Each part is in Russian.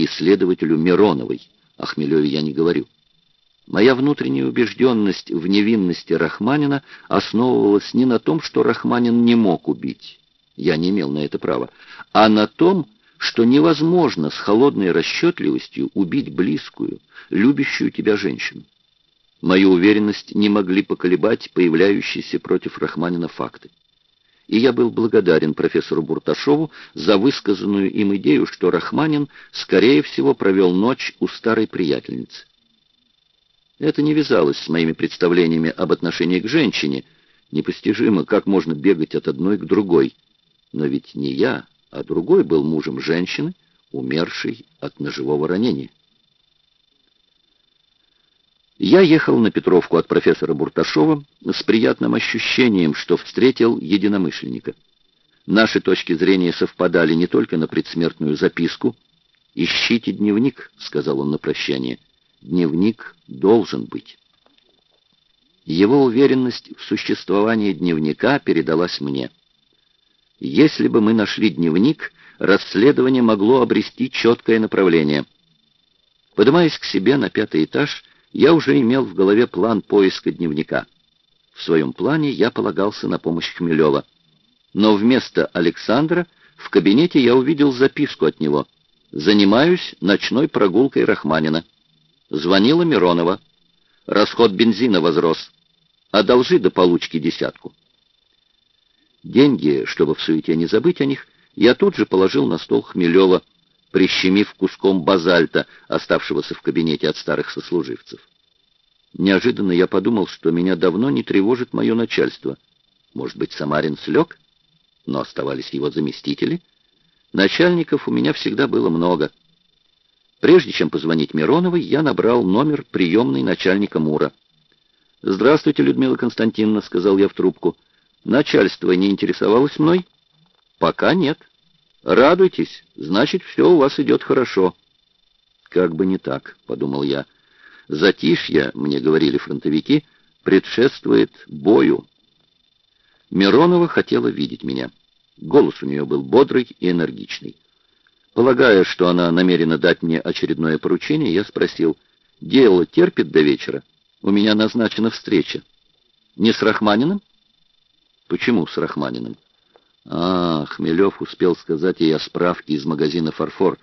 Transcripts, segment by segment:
и следователю Мироновой. О Хмелеве я не говорю. Моя внутренняя убежденность в невинности Рахманина основывалась не на том, что Рахманин не мог убить, я не имел на это права, а на том, что невозможно с холодной расчетливостью убить близкую, любящую тебя женщину. Мою уверенность не могли поколебать появляющиеся против Рахманина факты. И я был благодарен профессору Бурташову за высказанную им идею, что Рахманин, скорее всего, провел ночь у старой приятельницы. Это не вязалось с моими представлениями об отношении к женщине. Непостижимо, как можно бегать от одной к другой. Но ведь не я, а другой был мужем женщины, умершей от ножевого ранения. Я ехал на Петровку от профессора Бурташова с приятным ощущением, что встретил единомышленника. Наши точки зрения совпадали не только на предсмертную записку. «Ищите дневник», — сказал он на прощание, — Дневник должен быть. Его уверенность в существовании дневника передалась мне. Если бы мы нашли дневник, расследование могло обрести четкое направление. Поднимаясь к себе на пятый этаж, я уже имел в голове план поиска дневника. В своем плане я полагался на помощь Хмелева. Но вместо Александра в кабинете я увидел записку от него. «Занимаюсь ночной прогулкой Рахманина». Звонила Миронова. Расход бензина возрос. Одолжи до получки десятку. Деньги, чтобы в суете не забыть о них, я тут же положил на стол Хмелева, прищемив куском базальта, оставшегося в кабинете от старых сослуживцев. Неожиданно я подумал, что меня давно не тревожит мое начальство. Может быть, Самарин слег? Но оставались его заместители. Начальников у меня всегда было много — Прежде чем позвонить Мироновой, я набрал номер приемной начальника МУРа. «Здравствуйте, Людмила Константиновна», — сказал я в трубку. «Начальство не интересовалось мной?» «Пока нет». «Радуйтесь, значит, все у вас идет хорошо». «Как бы не так», — подумал я. «Затишье, мне говорили фронтовики, предшествует бою». Миронова хотела видеть меня. Голос у нее был бодрый и энергичный. Полагая, что она намерена дать мне очередное поручение, я спросил, «Дело терпит до вечера? У меня назначена встреча». «Не с Рахманиным?» «Почему с Рахманиным?» «А, Хмелев успел сказать ей о справке из магазина «Фарфор».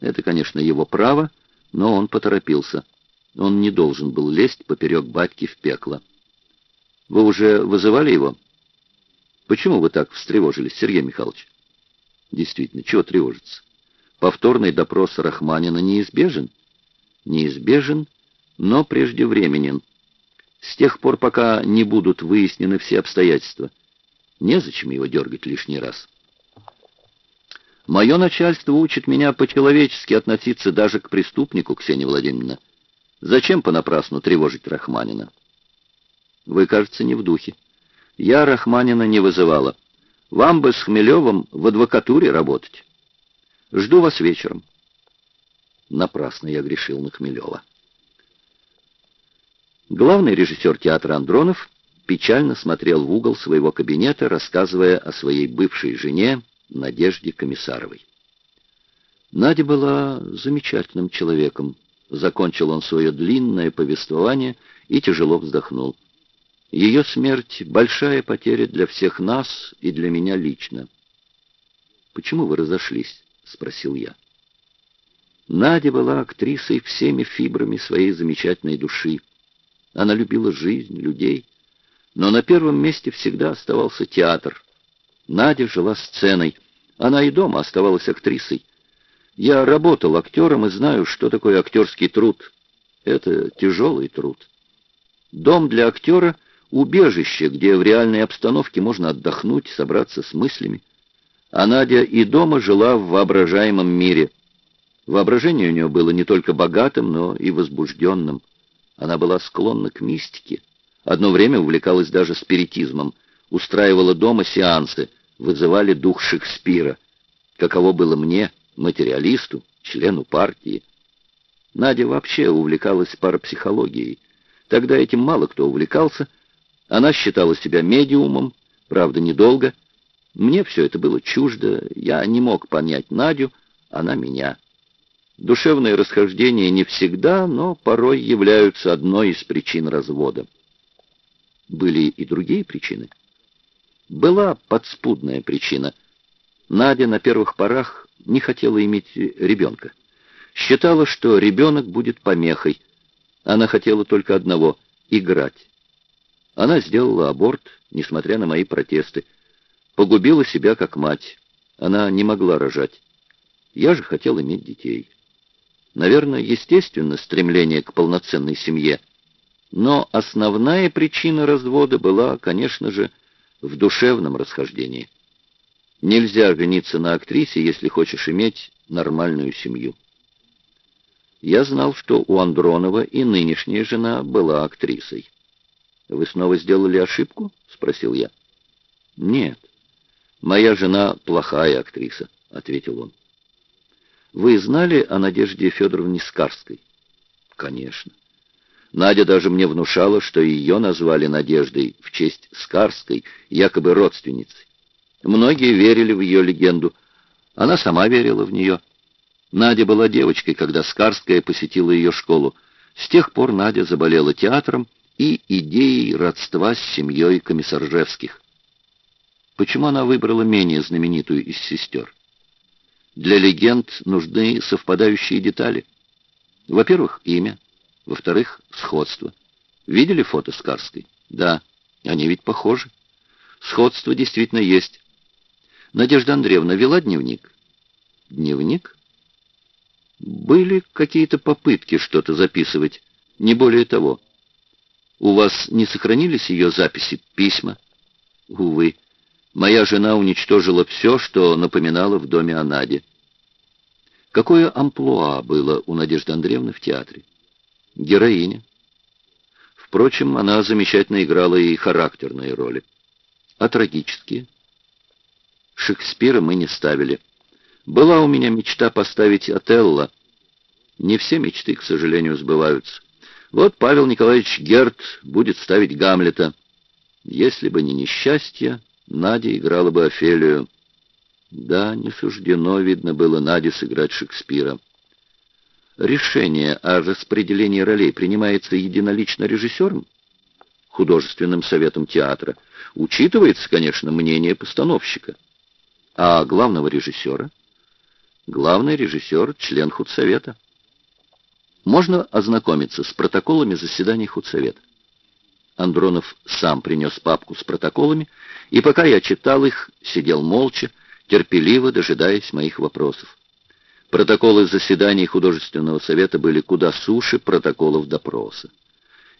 Это, конечно, его право, но он поторопился. Он не должен был лезть поперек батьки в пекло. «Вы уже вызывали его?» «Почему вы так встревожились, Сергей Михайлович?» «Действительно, чего тревожиться?» Повторный допрос Рахманина неизбежен? Неизбежен, но преждевременен. С тех пор, пока не будут выяснены все обстоятельства. Незачем его дергать лишний раз. Мое начальство учит меня по-человечески относиться даже к преступнику, Ксения Владимировна. Зачем понапрасну тревожить Рахманина? Вы, кажется, не в духе. Я Рахманина не вызывала. Вам бы с Хмелевым в адвокатуре работать. Жду вас вечером. Напрасно я грешил на Хмелева. Главный режиссер театра Андронов печально смотрел в угол своего кабинета, рассказывая о своей бывшей жене Надежде Комиссаровой. Надя была замечательным человеком. Закончил он свое длинное повествование и тяжело вздохнул. Ее смерть — большая потеря для всех нас и для меня лично. Почему вы разошлись? — спросил я. Надя была актрисой всеми фибрами своей замечательной души. Она любила жизнь, людей. Но на первом месте всегда оставался театр. Надя жила сценой. Она и дома оставалась актрисой. Я работал актером и знаю, что такое актерский труд. Это тяжелый труд. Дом для актера — убежище, где в реальной обстановке можно отдохнуть, собраться с мыслями. А Надя и дома жила в воображаемом мире. Воображение у нее было не только богатым, но и возбужденным. Она была склонна к мистике. Одно время увлекалась даже спиритизмом. Устраивала дома сеансы, вызывали дух Шекспира. Каково было мне, материалисту, члену партии. Надя вообще увлекалась парапсихологией. Тогда этим мало кто увлекался. Она считала себя медиумом, правда, недолго — мне все это было чуждо, я не мог понять Надю, она меня. Душевные расхождения не всегда, но порой являются одной из причин развода. Были и другие причины. Была подспудная причина. Надя на первых порах не хотела иметь ребенка. Считала, что ребенок будет помехой. Она хотела только одного — играть. Она сделала аборт, несмотря на мои протесты. Погубила себя как мать. Она не могла рожать. Я же хотел иметь детей. Наверное, естественно стремление к полноценной семье. Но основная причина развода была, конечно же, в душевном расхождении. Нельзя жениться на актрисе, если хочешь иметь нормальную семью. Я знал, что у Андронова и нынешняя жена была актрисой. «Вы снова сделали ошибку?» — спросил я. «Нет, моя жена плохая актриса», — ответил он. Вы знали о Надежде Федоровне Скарской? Конечно. Надя даже мне внушала, что ее назвали Надеждой в честь Скарской, якобы родственницей. Многие верили в ее легенду. Она сама верила в нее. Надя была девочкой, когда Скарская посетила ее школу. С тех пор Надя заболела театром и идеей родства с семьей Комиссаржевских. Почему она выбрала менее знаменитую из сестер? Для легенд нужны совпадающие детали. Во-первых, имя. Во-вторых, сходство. Видели фото с Карской? Да, они ведь похожи. Сходство действительно есть. Надежда Андреевна вела дневник? Дневник? Были какие-то попытки что-то записывать, не более того. У вас не сохранились ее записи, письма? Увы. Моя жена уничтожила все, что напоминало в доме о Наде. Какое амплуа было у Надежды Андреевны в театре? Героиня. Впрочем, она замечательно играла и характерные роли. А трагические? Шекспира мы не ставили. Была у меня мечта поставить Отелло. Не все мечты, к сожалению, сбываются. Вот Павел Николаевич Герт будет ставить Гамлета. Если бы не несчастье, Надя играла бы Офелию. Да, не суждено, видно было, Наде сыграть Шекспира. Решение о распределении ролей принимается единолично режиссером, художественным советом театра. Учитывается, конечно, мнение постановщика. А главного режиссера? Главный режиссер — член худсовета. Можно ознакомиться с протоколами заседаний худсовета. Андронов сам принес папку с протоколами, и пока я читал их, сидел молча, терпеливо дожидаясь моих вопросов. Протоколы заседаний художественного совета были куда суше протоколов допроса.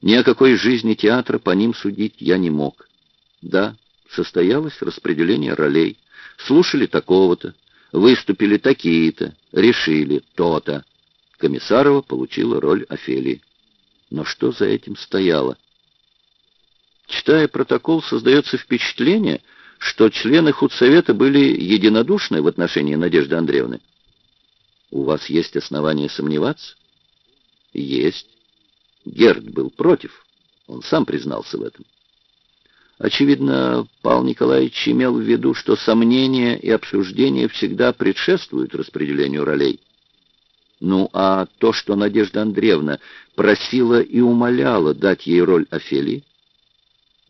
Ни о какой жизни театра по ним судить я не мог. Да, состоялось распределение ролей. Слушали такого-то, выступили такие-то, решили то-то. Комиссарова получила роль Офелии. Но что за этим стояло? Читая протокол, создается впечатление, что члены худсовета были единодушны в отношении Надежды Андреевны. У вас есть основания сомневаться? Есть. Герд был против. Он сам признался в этом. Очевидно, Павел Николаевич имел в виду, что сомнения и обсуждения всегда предшествуют распределению ролей. Ну, а то, что Надежда Андреевна просила и умоляла дать ей роль Офелии,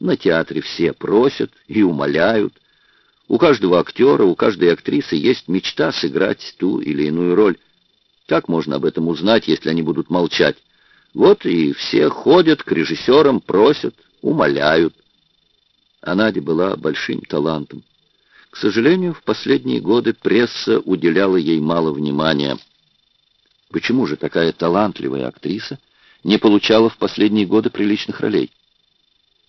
на театре все просят и умоляют. У каждого актера, у каждой актрисы есть мечта сыграть ту или иную роль. Как можно об этом узнать, если они будут молчать? Вот и все ходят к режиссерам, просят, умоляют. А Надя была большим талантом. К сожалению, в последние годы пресса уделяла ей мало внимания. Почему же такая талантливая актриса не получала в последние годы приличных ролей?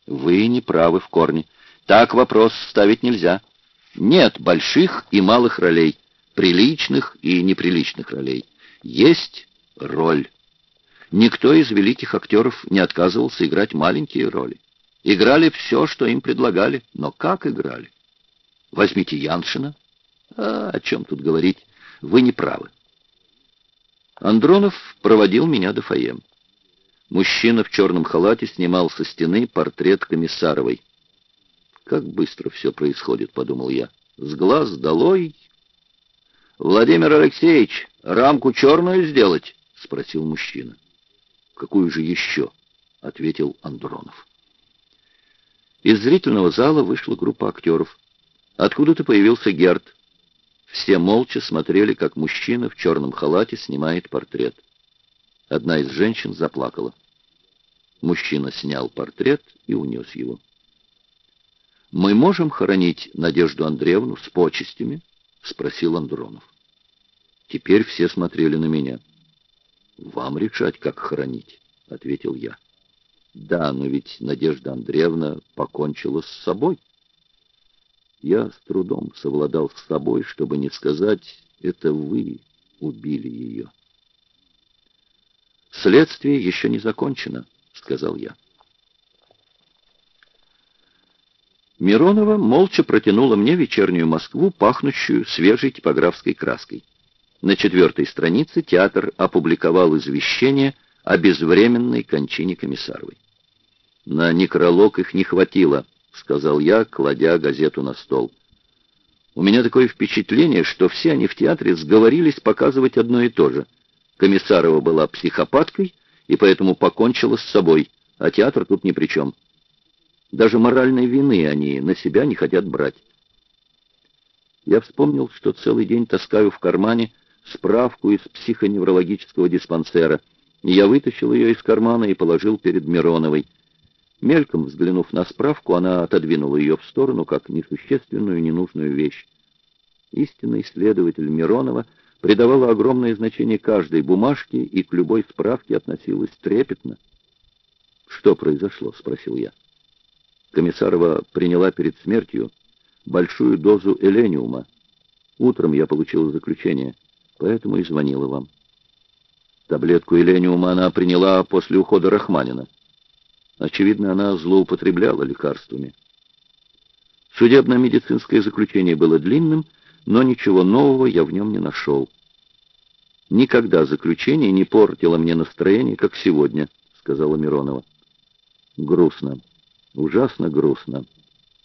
Вы не правы в корне. Так вопрос ставить нельзя. Нет больших и малых ролей, приличных и неприличных ролей. Есть роль. Никто из великих актеров не отказывался играть маленькие роли. Играли все, что им предлагали, но как играли? Возьмите Яншина. А, о чем тут говорить? Вы не правы. Андронов проводил меня до фойе. Мужчина в черном халате снимал со стены портрет Комиссаровой. «Как быстро все происходит», — подумал я. «С глаз долой!» «Владимир Алексеевич!» — «Рамку черную сделать?» — спросил мужчина. «Какую же еще?» — ответил Андронов. Из зрительного зала вышла группа актеров. Откуда-то появился Герд. Все молча смотрели, как мужчина в черном халате снимает портрет. Одна из женщин заплакала. Мужчина снял портрет и унес его. «Мы можем хоронить Надежду Андреевну с почестями?» — спросил Андронов. Теперь все смотрели на меня. «Вам решать, как хоронить», — ответил я. «Да, но ведь Надежда Андреевна покончила с собой». Я с трудом совладал с собой, чтобы не сказать «это вы убили ее». «Следствие еще не закончено», — сказал я. Миронова молча протянула мне вечернюю Москву, пахнущую свежей типографской краской. На четвертой странице театр опубликовал извещение о безвременной кончине Комиссаровой. «На некролог их не хватило», — сказал я, кладя газету на стол. «У меня такое впечатление, что все они в театре сговорились показывать одно и то же. Комиссарова была психопаткой и поэтому покончила с собой, а театр тут ни при чем». Даже моральной вины они на себя не хотят брать. Я вспомнил, что целый день таскаю в кармане справку из психоневрологического диспансера, я вытащил ее из кармана и положил перед Мироновой. Мельком взглянув на справку, она отодвинула ее в сторону, как несущественную, ненужную вещь. Истинный исследователь Миронова придавала огромное значение каждой бумажке и к любой справке относилась трепетно. «Что произошло?» — спросил я. Комиссарова приняла перед смертью большую дозу элениума. Утром я получила заключение, поэтому и звонила вам. Таблетку элениума она приняла после ухода Рахманина. Очевидно, она злоупотребляла лекарствами. Судебно-медицинское заключение было длинным, но ничего нового я в нем не нашел. «Никогда заключение не портило мне настроение, как сегодня», — сказала Миронова. «Грустно». Ужасно грустно.